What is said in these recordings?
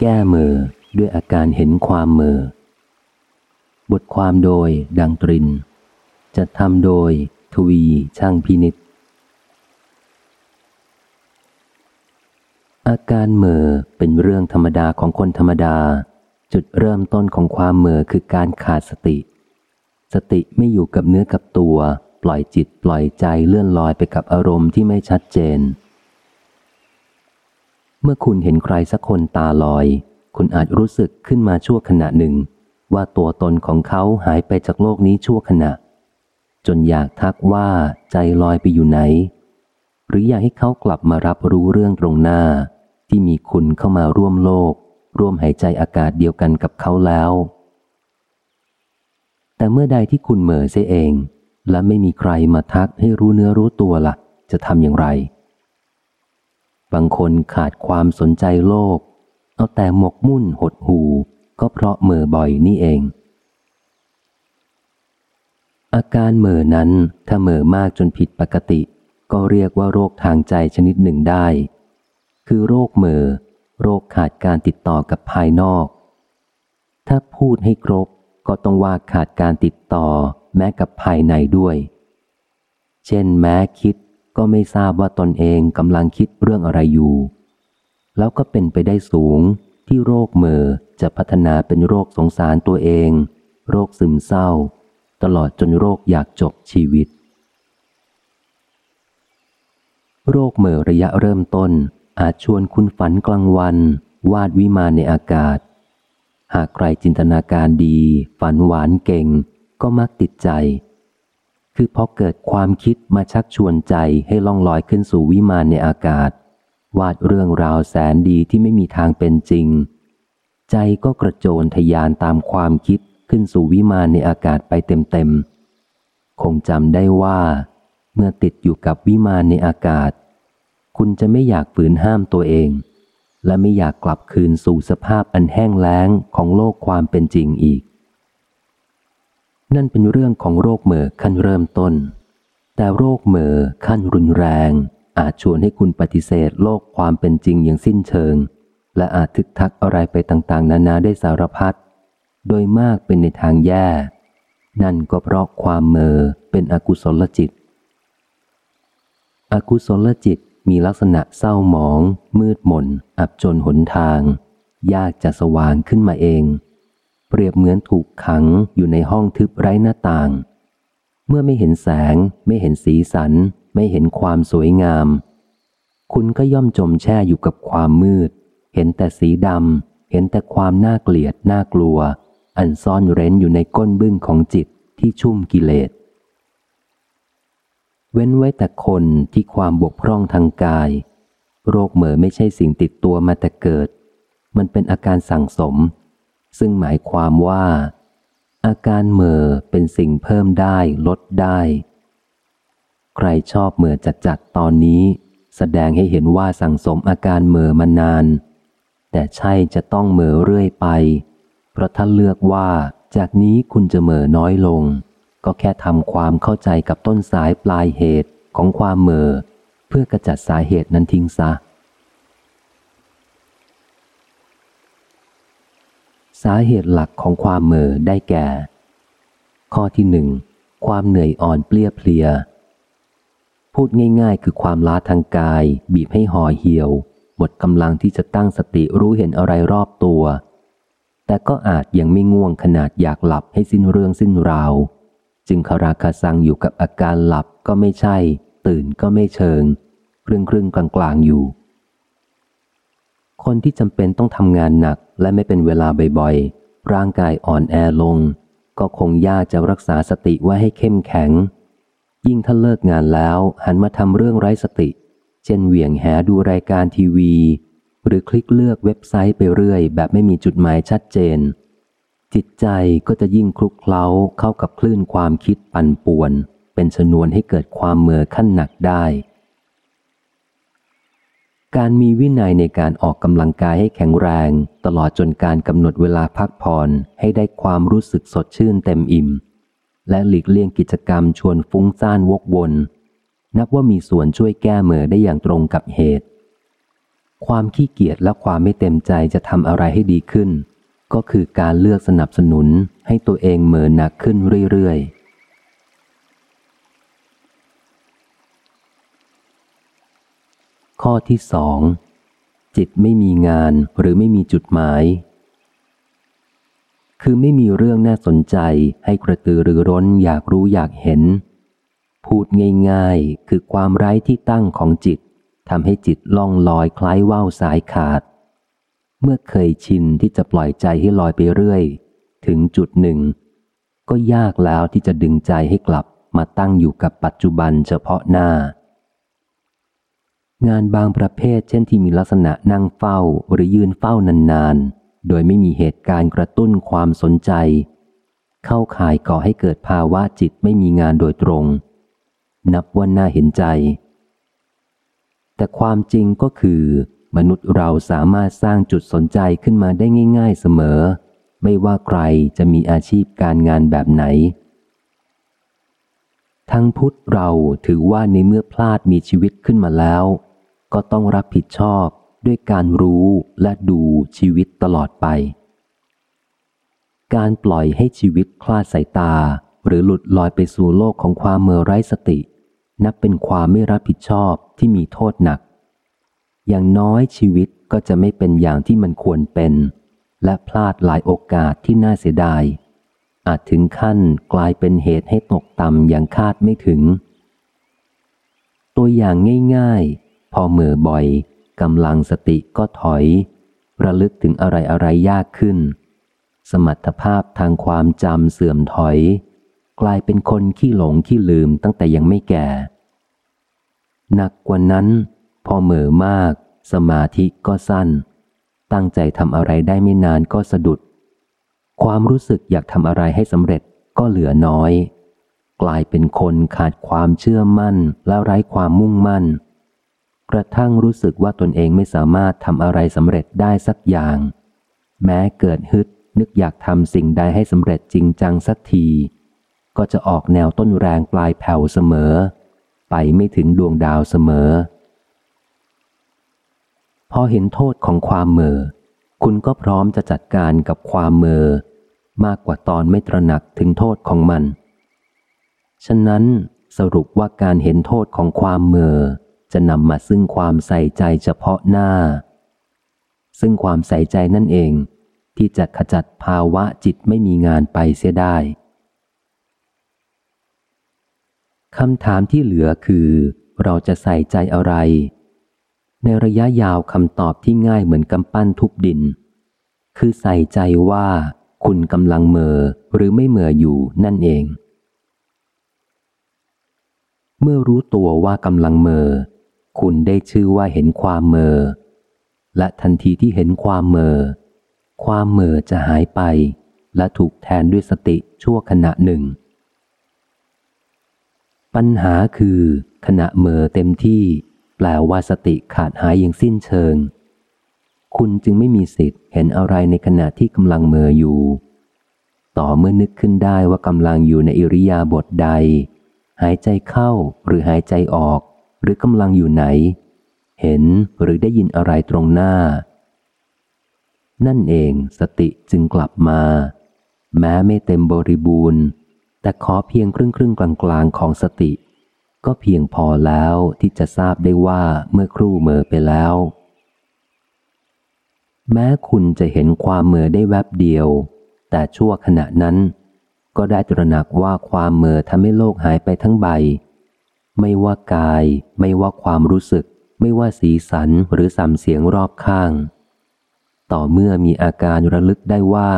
แก้เมอด้วยอาการเห็นความเมอบทความโดยดังตรินจะทำโดยทวีช่างพินิษอาการเมอเป็นเรื่องธรรมดาของคนธรรมดา จุดเริ่มต้นของความเมอคือการขาดสติ สติไม่อยู่กับเนื้อกับตัว ปล่อยจิตปล่อยใจเลื่อนลอยไปกับอารมณ์ที่ไม่ชัดเจน เมื่อคุณเห็นใครสักคนตาลอย คุณอาจรู้สึกขึ้นมาชั่วขณะหนึ่ง ว่าตัวตนของเขาหายไปจากโลกนี้ชั่วขณะ จนอยากทักว่าใจลอยไปอยู่ไหน หรืออยากให้เขากลับมารับรู้เรื่องตรงหน้า ที่มีคุณเข้ามาร่วมโลก ร่วมหายใจอากาศเดียวกันกับเขาแล้ว แต่เมื่อใดที่คุณเหม่อเสียเอง และไม่มีใครมาทักให้รู้เนื้อรู้ตัวละ่ะ จะทำอย่างไร บางคนขาดความสนใจโลก เอาแต่หมกมุ่นหดหูก็เพราะเหม่อบ่อยนี่เอง อาการเหม่อนั้นถ้าเหม่อมากจนผิดปกติ ก็เรียกว่าโรคทางใจชนิดหนึ่งได้ คือโรคเหม่อโรคขาดการติดต่อกับภายนอก ถ้าพูดให้ครบก็ต้องว่าขาดการติดต่อแม้กับภายในด้วย เช่นแม้คิด ก็ไม่ทราบว่าตนเองกำลังคิดเรื่องอะไรอยู่ แล้วก็เป็นไปได้สูงที่โรคเมอจะพัฒนาเป็นโรคสงสารตัวเอง โรคซึมเศร้า ตลอดจนโรคอยากจบชีวิต โรคเมอระยะเริ่มต้นอาจชวนคุณฝันกลางวัน วาดวิมานในอากาศ หากใครจินตนาการดี ฝันหวานเก่ง ก็มักติดใจ คือพอเกิดความคิดมาชักชวนใจให้ล่องลอยขึ้นสู่วิมานในอากาศ วาดเรื่องราวแสนดีที่ไม่มีทางเป็นจริง ใจก็กระโจนทยานตามความคิดขึ้นสู่วิมานในอากาศไปเต็มๆ คงจำได้ว่า เมื่อติดอยู่กับวิมานในอากาศ คุณจะไม่อยากฝืนห้ามตัวเอง และไม่อยากกลับคืนสู่สภาพอันแห้งแล้งของโลกความเป็นจริงอีก นั่นเป็นเรื่องของโรคเหม่อขั้นเริ่มต้น แต่โรคเหม่อขั้นรุนแรง อาจชวนให้คุณปฏิเสธโลกความเป็นจริงอย่างสิ้นเชิง และอาจทึกทักอะไรไปต่างๆ นานาได้สารพัด โดยมากเป็นในทางแย่ นั่นก็เพราะความเมอเป็นอกุศลจิต อกุศลจิตมีลักษณะเศร้าหมอง มืดมน อับจนหนทาง ยากจะสว่างขึ้นมาเอง เปรียบเหมือนถูกขังอยู่ในห้องทึบไร้หน้าต่าง เมื่อไม่เห็นแสง ไม่เห็นสีสัน ไม่เห็นความสวยงาม คุณก็ย่อมจมแช่อยู่กับความมืด เห็นแต่สีดำ เห็นแต่ความน่าเกลียดน่ากลัว อันซ่อนเร้นอยู่ในก้นบึ้งของจิตที่ชุ่มกิเลส เว้นไว้แต่คนที่ความบกพร่องทางกาย โรคเหม่อไม่ใช่สิ่งติดตัวมาแต่เกิด มันเป็นอาการสั่งสม ซึ่งหมายความว่า อาการเหม่อเป็นสิ่งเพิ่มได้ลดได้ ใครชอบเหม่อจัดจัดตอนนี้ แสดงให้เห็นว่าสั่งสมอาการเหม่อมานาน แต่ใช่จะต้องเหม่อเรื่อยไป เพราะถ้าเลือกว่าจากนี้คุณจะเหม่อน้อยลง ก็แค่ทำความเข้าใจกับต้นสายปลายเหตุของความเหม่อเพื่อกระจัดสาเหตุนั้นทิ้งซะ สาเหตุหลักของความเหม่อได้แก่ ข้อที่หนึ่งความเหนื่อยอ่อนเปลี้ยเพลีย พูดง่าย ๆ คือความล้าทางกาย บีบให้ห่อเหี่ยว หมดกำลังที่จะตั้งสติรู้เห็นอะไรรอบตัว แต่ก็อาจยังไม่ง่วงขนาดอยากหลับให้สิ้นเรื่องสิ้นราว จึงคาราคาซังอยู่กับอาการหลับก็ไม่ใช่ ตื่นก็ไม่เชิง ครึ่งครึ่งกลางกลางๆอยู่ คนที่จำเป็นต้องทำงานหนักและไม่เป็นเวลาบ่อยๆ ร่างกายอ่อนแอลง ก็คงยากจะรักษาสติไว้ให้เข้มแข็ง ยิ่งถ้าเลิกงานแล้วหันมาทำเรื่องไร้สติ เช่นเหวี่ยงแหดูรายการทีวี หรือคลิกเลือกเว็บไซต์ไปเรื่อย แบบไม่มีจุดหมายชัดเจน จิตใจก็จะยิ่งคลุกเคล้าเข้ากับคลื่นความคิดปั่นป่วน เป็นชนวนให้เกิดความเมื่อขั้นหนักได้ การมีวินัยในการออกกำลังกายให้แข็งแรง ตลอดจนการกำหนดเวลาพักผ่อนให้ได้ความรู้สึกสดชื่นเต็มอิ่ม และหลีกเลี่ยงกิจกรรมชวนฟุ้งซ่านวกวน นับว่ามีส่วนช่วยแก้เมื่อได้อย่างตรงกับเหตุ ความขี้เกียจและความไม่เต็มใจจะทำอะไรให้ดีขึ้น ก็คือการเลือกสนับสนุนให้ตัวเองเหมือนหนักขึ้นเรื่อยๆ ข้อที่สอง จิตไม่มีงานหรือไม่มีจุดหมาย คือไม่มีเรื่องน่าสนใจให้กระตือรือร้นอยากรู้อยากเห็น พูดง่ายๆ คือความไร้ที่ตั้งของจิตทำให้จิตล่องลอยคล้ายว่าวสายขาด เมื่อเคยชินที่จะปล่อยใจให้ลอยไปเรื่อย ถึงจุดหนึ่ง ก็ยากแล้วที่จะดึงใจให้กลับมาตั้งอยู่กับปัจจุบันเฉพาะหน้า งานบางประเภทเช่นที่มีลักษณะนั่งเฝ้าหรือยืนเฝ้านานๆ โดยไม่มีเหตุการณ์กระตุ้นความสนใจ เข้าข่ายก่อให้เกิดภาวะจิตไม่มีงานโดยตรง นับว่าน่าเห็นใจ แต่ความจริงก็คือ มนุษย์เราสามารถสร้างจุดสนใจขึ้นมาได้ง่าย ๆเสมอ ไม่ว่าใครจะมีอาชีพการงานแบบไหนทั้งพุทธเราถือว่าในเมื่อพลาดมีชีวิตขึ้นมาแล้ว ก็ต้องรับผิดชอบด้วยการรู้และดูชีวิตตลอดไป การปล่อยให้ชีวิตคลาดสายตา หรือหลุดลอยไปสู่โลกของความเมื่อไร้สติ นับเป็นความไม่รับผิดชอบที่มีโทษหนัก อย่างน้อยชีวิตก็จะไม่เป็นอย่างที่มันควรเป็น และพลาดหลายโอกาสที่น่าเสียดาย อาจถึงขั้นกลายเป็นเหตุให้ตกต่ำอย่างคาดไม่ถึง ตัวอย่างง่ายๆ พอเมื่อบ่อยกำลังสติก็ถอย ระลึกถึงอะไรอะไรยากขึ้น สมรรถภาพทางความจำเสื่อมถอย กลายเป็นคนขี้หลงขี้ลืมตั้งแต่ยังไม่แก่ หนักกว่านั้น พอเหม่อมาก สมาธิก็สั้น ตั้งใจทำอะไรได้ไม่นานก็สะดุด ความรู้สึกอยากทำอะไรให้สำเร็จก็เหลือน้อย กลายเป็นคนขาดความเชื่อมั่นและไร้ความมุ่งมั่น กระทั่งรู้สึกว่าตนเองไม่สามารถทำอะไรสำเร็จได้สักอย่าง แม้เกิดฮึดนึกอยากทำสิ่งใดให้สำเร็จจริงจังสักที ก็จะออกแนวต้นแรงปลายแผ่วเสมอ ไปไม่ถึงดวงดาวเสมอ พอเห็นโทษของความเมอคุณก็พร้อมจะจัดการกับความเมอมากกว่าตอนไม่ตระหนักถึงโทษของมัน ฉะนั้นสรุปว่าการเห็นโทษของความเมอ จะนำมาซึ่งความใส่ใจเฉพาะหน้า ซึ่งความใส่ใจนั่นเอง ที่จะขจัดภาวะจิตไม่มีงานไปเสียได้คำถามที่เหลือคือ เราจะใส่ใจอะไร ในระยะยาวคำตอบที่ง่ายเหมือนกำปั้นทุบดิน คือใส่ใจว่าคุณกำลังเมอหรือไม่เมออยู่นั่นเอง เมื่อรู้ตัวว่ากำลังเมอ คุณได้ชื่อว่าเห็นความเมอ และทันทีที่เห็นความเมอ ความเมอจะหายไป และถูกแทนด้วยสติชั่วขณะหนึ่ง ปัญหาคือ ขณะเมื่อเต็มที่ แปลว่าสติขาดหายอย่างสิ้นเชิง คุณจึงไม่มีสิทธิ์เห็นอะไรในขณะที่กำลังเมื่ออยู่ ต่อเมื่อนึกขึ้นได้ว่ากำลังอยู่ในอิริยาบถใด หายใจเข้าหรือหายใจออก หรือกำลังอยู่ไหน เห็นหรือได้ยินอะไรตรงหน้า นั่นเองสติจึงกลับมา แม้ไม่เต็มบริบูรณ์ แต่ขอเพียงครึ่งครึ่งกลางกลางของสติ ก็เพียงพอแล้วที่จะทราบได้ว่าเมื่อครู่เมอไปแล้ว แม้คุณจะเห็นความเมอได้แวบเดียว แต่ชั่วขณะนั้นก็ได้ตระหนักว่าความเมอทำให้โลกหายไปทั้งใบ ไม่ว่ากาย ไม่ว่าความรู้สึก ไม่ว่าสีสันหรือสัมเสียงรอบข้าง ต่อเมื่อมีอาการระลึกได้ว่า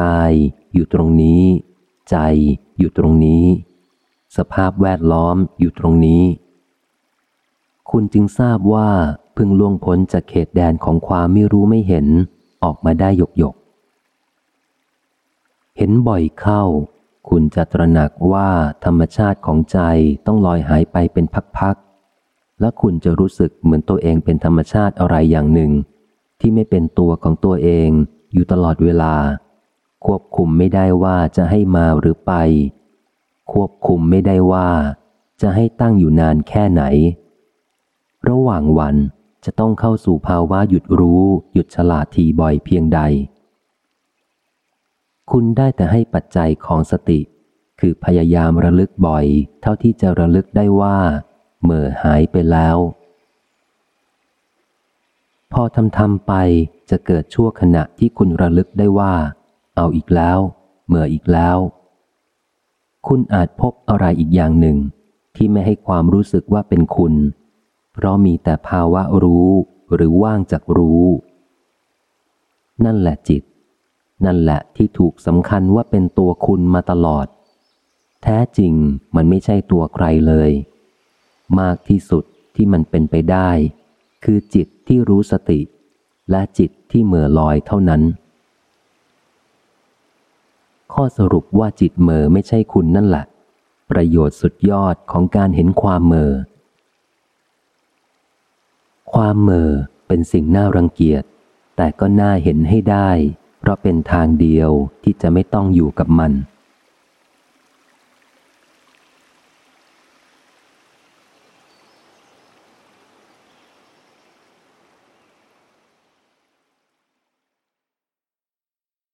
กายอยู่ตรงนี้ ใจอยู่ตรงนี้ สภาพแวดล้อมอยู่ตรงนี้ คุณจึงทราบว่าพิ่งล่วงพ้นจากเขตแดนของความไม่รู้ไม่เห็นออกมาได้หยกหยกเห็นบ่อยเข้า คุณจะตระหนักว่าธรรมชาติของใจต้องลอยหายไปเป็นพักๆ และคุณจะรู้สึกเหมือนตัวเองเป็นธรรมชาติอะไรอย่างหนึ่ง ที่ไม่เป็นตัวของตัวเองอยู่ตลอดเวลา ควบคุมไม่ได้ว่าจะให้มาหรือไป ควบคุมไม่ได้ว่า จะให้ตั้งอยู่นานแค่ไหน ระหว่างวันจะต้องเข้าสู่ภาวะหยุดรู้ หยุดฉลาดทีบ่อยเพียงใด คุณได้แต่ให้ปัจจัยของสติ คือพยายามระลึกบ่อย เท่าที่จะระลึกได้ว่าเมื่อหายไปแล้ว พอทำทำไปจะเกิดชั่วขณะที่คุณระลึกได้ว่า เอาอีกแล้วเมื่ออีกแล้ว คุณอาจพบอะไรอีกอย่างหนึ่ง ที่ไม่ให้ความรู้สึกว่าเป็นคุณ เพราะมีแต่ภาวะรู้หรือว่างจากรู้ นั่นแหละจิต นั่นแหละที่ถูกสำคัญว่าเป็นตัวคุณมาตลอด แท้จริงมันไม่ใช่ตัวใครเลย มากที่สุดที่มันเป็นไปได้ คือจิตที่รู้สติ และจิตที่เหม่อลอยเท่านั้น ข้อสรุปว่าจิตเหม่อไม่ใช่คุณนั่นแหละ ประโยชน์สุดยอดของการเห็นความเหม่อความเหม่อเป็นสิ่งน่ารังเกียจ แต่ก็น่าเห็นให้ได้ เพราะเป็นทางเดียวที่จะไม่ต้องอยู่กับมัน